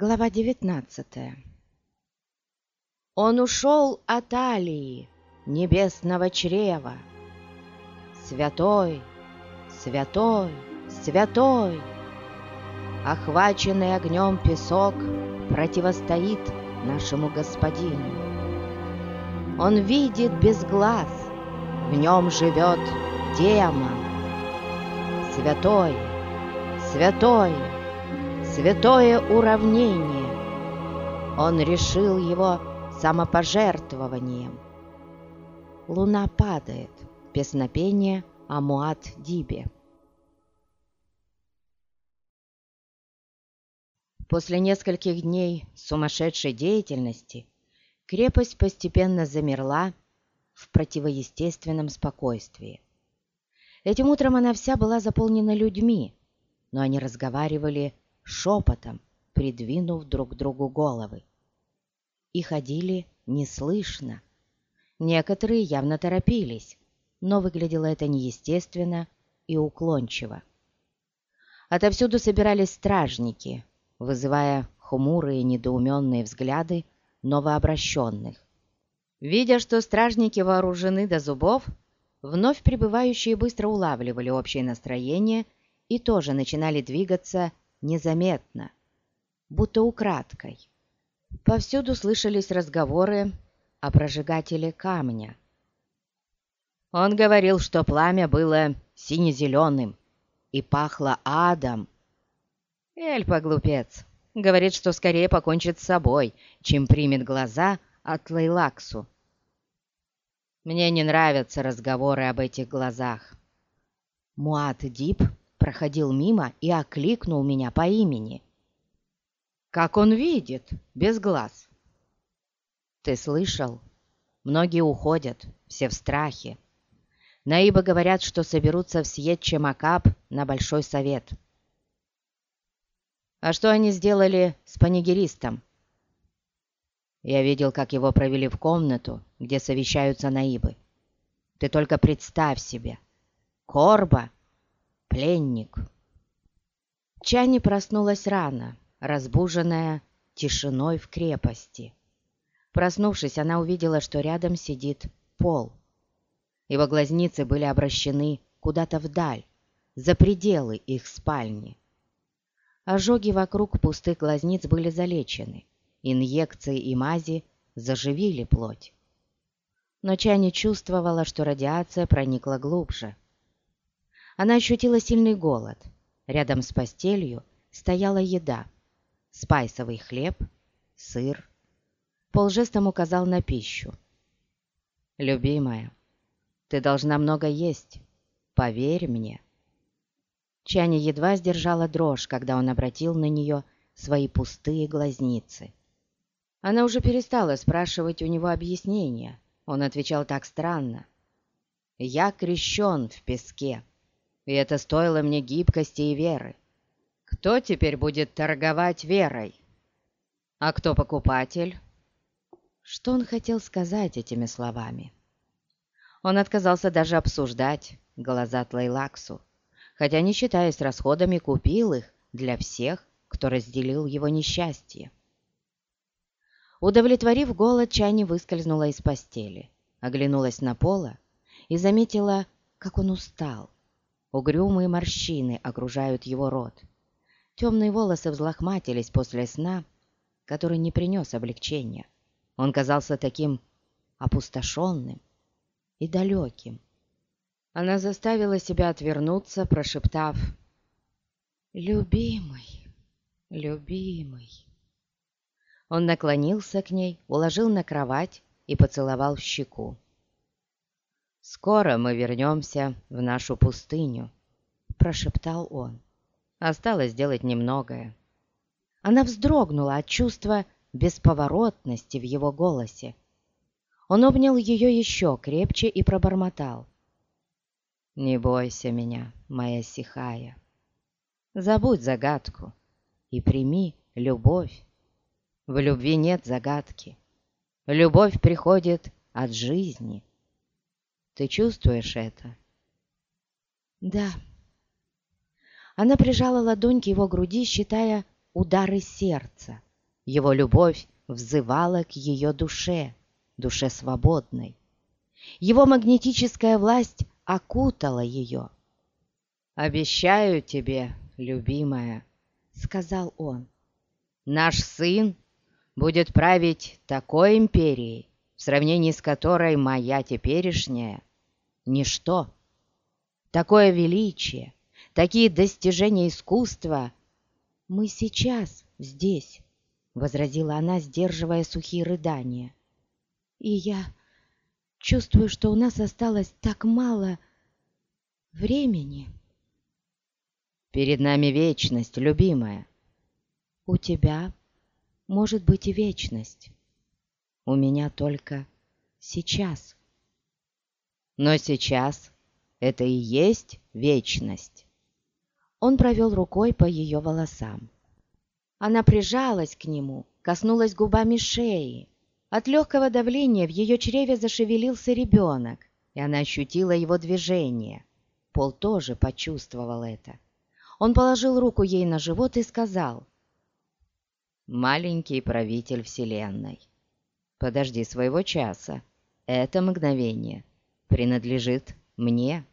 Глава 19 Он ушел от Алии, небесного чрева. Святой, святой, святой! Охваченный огнем песок противостоит нашему господину. Он видит без глаз, в нем живет демон. Святой, святой, святое уравнение. Он решил его самопожертвованием. Луна падает. Песнопение Амуат Дибе. После нескольких дней сумасшедшей деятельности крепость постепенно замерла в противоестественном спокойствии. Этим утром она вся была заполнена людьми, но они разговаривали шепотом, придвинув друг другу головы. И ходили неслышно. Некоторые явно торопились, но выглядело это неестественно и уклончиво. Отовсюду собирались стражники, вызывая хмурые недоуменные взгляды новообращенных. Видя, что стражники вооружены до зубов, вновь прибывающие быстро улавливали общее настроение и тоже начинали двигаться незаметно, будто украдкой. Повсюду слышались разговоры о прожигателе камня. Он говорил, что пламя было сине-зеленым и пахло адом. Эльпа, глупец, говорит, что скорее покончит с собой, чем примет глаза от Лейлаксу. Мне не нравятся разговоры об этих глазах. Муат Дип проходил мимо и окликнул меня по имени. «Как он видит, без глаз!» «Ты слышал? Многие уходят, все в страхе. Наибы говорят, что соберутся в Сьетче-Макаб на Большой Совет». «А что они сделали с панигеристом?» Я видел, как его провели в комнату, где совещаются наибы. Ты только представь себе. Корба пленник. Чани проснулась рано, разбуженная тишиной в крепости. Проснувшись, она увидела, что рядом сидит пол. Его глазницы были обращены куда-то вдаль, за пределы их спальни. Ожоги вокруг пустых глазниц были залечены, инъекции и мази заживили плоть. Но Чани чувствовала, что радиация проникла глубже. Она ощутила сильный голод. Рядом с постелью стояла еда. Спайсовый хлеб, сыр. Пол жестом указал на пищу. «Любимая, ты должна много есть. Поверь мне». Чани едва сдержала дрожь, когда он обратил на нее свои пустые глазницы. Она уже перестала спрашивать у него объяснения. Он отвечал так странно. «Я крещен в песке и это стоило мне гибкости и веры. Кто теперь будет торговать верой? А кто покупатель? Что он хотел сказать этими словами? Он отказался даже обсуждать глаза Тлейлаксу, хотя, не считаясь расходами, купил их для всех, кто разделил его несчастье. Удовлетворив голод, Чани выскользнула из постели, оглянулась на пола и заметила, как он устал. Угрюмые морщины окружают его рот. Темные волосы взлохматились после сна, который не принес облегчения. Он казался таким опустошенным и далеким. Она заставила себя отвернуться, прошептав «Любимый, любимый». Он наклонился к ней, уложил на кровать и поцеловал в щеку. «Скоро мы вернемся в нашу пустыню», — прошептал он. «Осталось сделать немногое». Она вздрогнула от чувства бесповоротности в его голосе. Он обнял ее еще крепче и пробормотал. «Не бойся меня, моя сихая. Забудь загадку и прими любовь. В любви нет загадки. Любовь приходит от жизни, ты чувствуешь это?» «Да». Она прижала ладонь к его груди, считая удары сердца. Его любовь взывала к ее душе, душе свободной. Его магнетическая власть окутала ее. «Обещаю тебе, любимая», — сказал он, — «наш сын будет править такой империей, в сравнении с которой моя теперешняя — ничто. Такое величие, такие достижения искусства мы сейчас здесь, — возразила она, сдерживая сухие рыдания. И я чувствую, что у нас осталось так мало времени. Перед нами вечность, любимая. У тебя может быть и вечность. У меня только сейчас. Но сейчас это и есть вечность. Он провел рукой по ее волосам. Она прижалась к нему, коснулась губами шеи. От легкого давления в ее чреве зашевелился ребенок, и она ощутила его движение. Пол тоже почувствовал это. Он положил руку ей на живот и сказал, «Маленький правитель Вселенной, подожди своего часа. Это мгновение принадлежит мне».